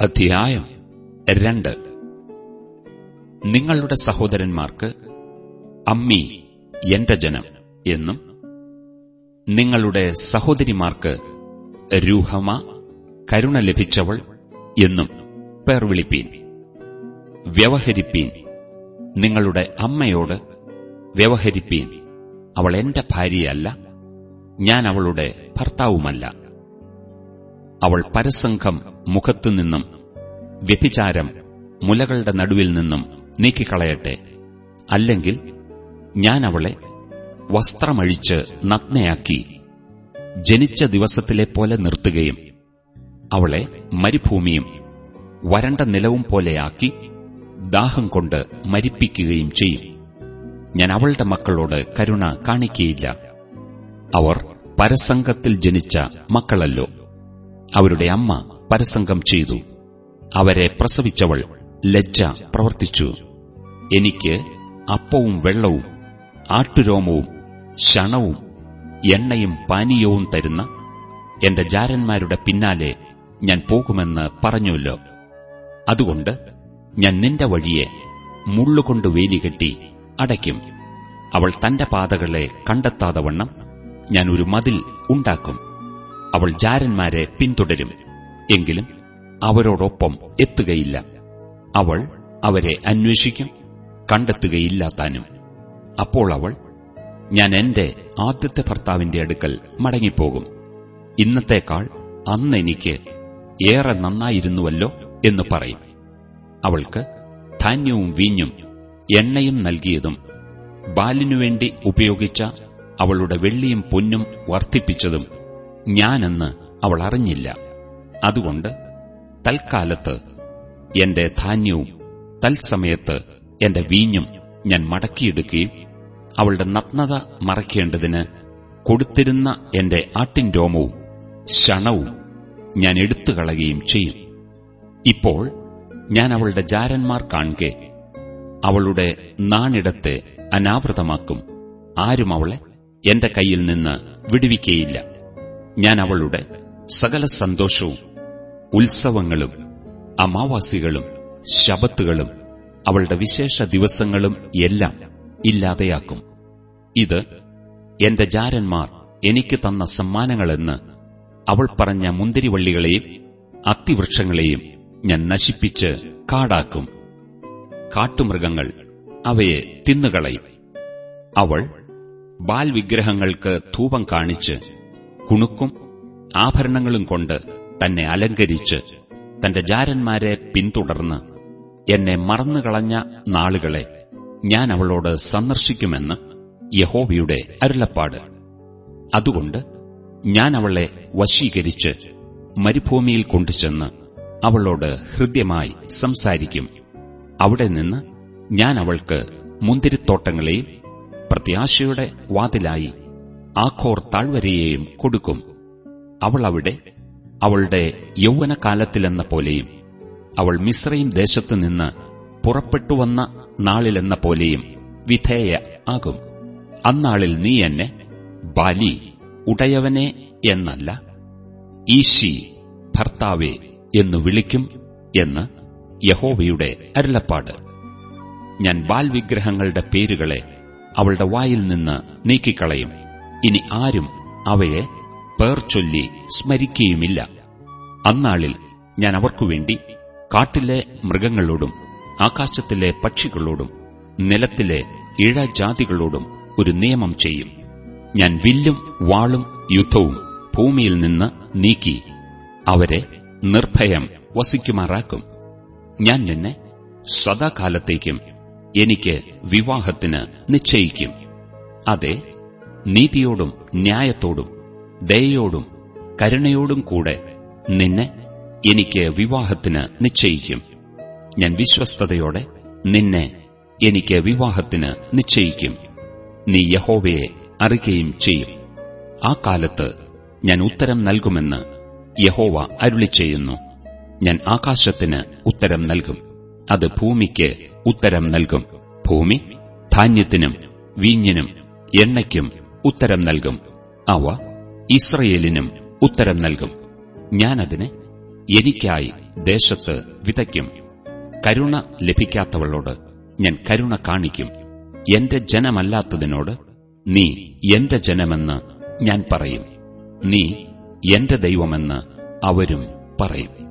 അധ്യായം രണ്ട്. നിങ്ങളുടെ സഹോദരന്മാർക്ക് അമ്മി എന്റെ ജനം എന്നും നിങ്ങളുടെ സഹോദരിമാർക്ക് രൂഹമ കരുണ ലഭിച്ചവൾ എന്നും പേർ വിളിപ്പീൻ വ്യവഹരിപ്പീൻ നിങ്ങളുടെ അമ്മയോട് വ്യവഹരിപ്പീൻ. അവൾ എന്റെ ഭാര്യയല്ല ഞാൻ അവളുടെ ഭർത്താവുമല്ല. അവൾ പരസംഘം മുഖത്തുനിന്നും വ്യഭിചാരം മുലകളുടെ നടുവിൽ നിന്നും നീക്കിക്കളയട്ടെ. അല്ലെങ്കിൽ ഞാൻ അവളെ വസ്ത്രമഴിച്ച് നഗ്നയാക്കി ജനിച്ച ദിവസത്തിലെ പോലെ നിർത്തുകയും അവളെ മരുഭൂമിയും വരണ്ട നിലവും പോലെയാക്കി ദാഹം കൊണ്ട് മരിപ്പിക്കുകയും ചെയ്യും. ഞാൻ അവളുടെ മക്കളോട് കരുണ കാണിക്കയില്ല. അവർ പരസംഗത്തിൽ ജനിച്ച മക്കളല്ലോ. അവരുടെ അമ്മ പരസംഗം ചെയ്തു. അവരെ പ്രസവിച്ചവൾ ലജ്ജ പ്രവർത്തിച്ചു. എനിക്ക് അപ്പവും വെള്ളവും ആട്ടുരോമവും ശണവും എണ്ണയും പാനീയവും തരുന്ന എന്റെ ജാരന്മാരുടെ പിന്നാലെ ഞാൻ പോകുമെന്ന് പറഞ്ഞുവല്ലോ. അതുകൊണ്ട് ഞാൻ നിന്റെ വഴിയെ മുള്ളുകൊണ്ട് വേലികെട്ടി അടയ്ക്കും. അവൾ തന്റെ പാതകളെ കണ്ടെത്താതെ വണ്ണം ഞാൻ ഒരു മതിൽ ഉണ്ടാക്കും. അവൾ ജാരന്മാരെ പിന്തുടരും. എങ്കിലും അവരോടൊപ്പം എത്തുകയില്ല. അവൾ അവരെ അന്വേഷിക്കും കണ്ടെത്തുകയില്ല താനും അപ്പോൾ അവൾ ഞാൻ എന്റെ ആദ്യത്തെ ഭർത്താവിന്റെ അടുക്കൽ മടങ്ങിപ്പോകും. ഇന്നത്തേക്കാൾ അന്നെനിക്ക് ഏറെ നന്നായിരുന്നുവല്ലോ എന്ന് പറയും. അവൾക്ക് ധാന്യവും വീഞ്ഞും എണ്ണയും നൽകിയതും ബാലിനുവേണ്ടി ഉപയോഗിച്ച അവളുടെ വെള്ളിയും പൊന്നും വർദ്ധിപ്പിച്ചതും ഞാനെന്ന് അവൾ അറിഞ്ഞില്ല. അതുകൊണ്ട് തൽക്കാലത്ത് എന്റെ ധാന്യവും തൽസമയത്ത് എന്റെ വീഞ്ഞും ഞാൻ മടക്കിയെടുക്കുകയും അവളുടെ നഗ്നത മറയ്ക്കേണ്ടതിന് കൊടുത്തിരുന്ന എന്റെ ആട്ടിൻ രോമവും ശണവും ഞാൻ എടുത്തുകളയുകയും ചെയ്യും. ഇപ്പോൾ ഞാൻ അവളുടെ ജാരന്മാർ കാണുകെ അവളുടെ നാണിടത്തെ അനാവൃതമാക്കും. ആരും അവളെ എന്റെ കയ്യിൽ നിന്ന് വിടുവിക്കയില്ല. ഞാൻ അവളുടെ സകല സന്തോഷവും ഉത്സവങ്ങളും അമാവാസികളും ശബത്തുകളും അവളുടെ വിശേഷ ദിവസങ്ങളും എല്ലാം ഇല്ലാതെയാക്കും. ഇത് എന്റെ ജാരന്മാർ എനിക്ക് തന്ന സമ്മാനങ്ങളെന്ന് അവൾ പറഞ്ഞ മുന്തിരിവള്ളികളെയും അത്തിവൃക്ഷങ്ങളെയും ഞാൻ നശിപ്പിച്ച് കാടാക്കും. കാട്ടുമൃഗങ്ങൾ അവയെ തിന്നുകളയും. അവൾ ബാൽ വിഗ്രഹങ്ങൾക്ക് ധൂപം കാണിച്ച് കുണുക്കും ആഭരണങ്ങളും കൊണ്ട് തന്നെ അലങ്കരിച്ച് തന്റെ ജാരന്മാരെ പിന്തുടർന്ന് എന്നെ മറന്നുകളഞ്ഞ നാളുകളെ ഞാൻ അവളോട് സന്ദർശിക്കുമെന്ന് യഹോവയുടെ അരുളപ്പാട്. അതുകൊണ്ട് ഞാൻ അവളെ വശീകരിച്ച് മരുഭൂമിയിൽ കൊണ്ടുചെന്ന് അവളോട് ഹൃദ്യമായി സംസാരിക്കും. അവിടെ നിന്ന് ഞാൻ അവൾക്ക് മുന്തിരിത്തോട്ടങ്ങളെയും പ്രത്യാശയുടെ വാതിലായി ആഖോർ താഴ്വരയെയും കൊടുക്കും. അവൾ അവിടെ അവളുടെ യൗവനകാലത്തിലെന്ന പോലെയും അവൾ മിശ്രയും ദേശത്തുനിന്ന് പുറപ്പെട്ടുവന്ന നാളിലെന്ന പോലെയും വിധേയ ആകും. അന്നാളിൽ നീ എന്നെ ബാലി ഉടയവനെ എന്നല്ല ഈശി ഭർത്താവേ എന്നു വിളിക്കും എന്ന് യഹോവയുടെ അരുളപ്പാട്. ഞാൻ ബാൽ വിഗ്രഹങ്ങളുടെ പേരുകളെ അവളുടെ വായിൽ നിന്ന് നീക്കിക്കളയും. ഇനി ആരും അവയെ പേർ ചൊല്ലി സ്മരിക്കുകയുമില്ല. അന്നാളിൽ ഞാൻ അവർക്കുവേണ്ടി കാട്ടിലെ മൃഗങ്ങളോടും ആകാശത്തിലെ പക്ഷികളോടും നിലത്തിലെ ഇഴജാതികളോടും ഒരു നിയമം ചെയ്യും. ഞാൻ വില്ലും വാളും യുദ്ധവും ഭൂമിയിൽ നിന്ന് നീക്കി അവരെ നിർഭയം വസിക്കുമാറാക്കും. ഞാൻ നിന്നെ സദാകാലത്തേക്കും എനിക്ക് വിവാഹത്തിന് നിശ്ചയിക്കും. അതെ നീതിയോടും ന്യായത്തോടും ദയയോടും കരുണയോടും കൂടെ നിന്നെ എനിക്ക് വിവാഹത്തിന് നിശ്ചയിക്കും. ഞാൻ വിശ്വസ്തയോടെ നിന്നെ എനിക്ക് വിവാഹത്തിന് നിശ്ചയിക്കും. നീ യഹോവയെ അറിയുകയും ചെയ്യും. ആ കാലത്ത് ഞാൻ ഉത്തരം നൽകുമെന്ന് യഹോവ അരുളി ചെയ്യുന്നു. ഞാൻ ആകാശത്തിന് ഉത്തരം നൽകും. അത് ഭൂമിക്ക് ഉത്തരം നൽകും. ഭൂമി ധാന്യത്തിനും വീഞ്ഞിനും എണ്ണയ്ക്കും ഉത്തരം നൽകും. അവ ഇസ്രയേലിനും ഉത്തരം നൽകും. ഞാനതിനെ എനിക്കായി ദേശത്ത് വിതയ്ക്കും. കരുണ ലഭിക്കാത്തവളോട് ഞാൻ കരുണ കാണിക്കും. എന്റെ ജനമല്ലാത്തതിനോട് നീ എന്റെ ജനമെന്ന് ഞാൻ പറയും. നീ എന്റെ ദൈവമെന്ന് അവരും പറയും.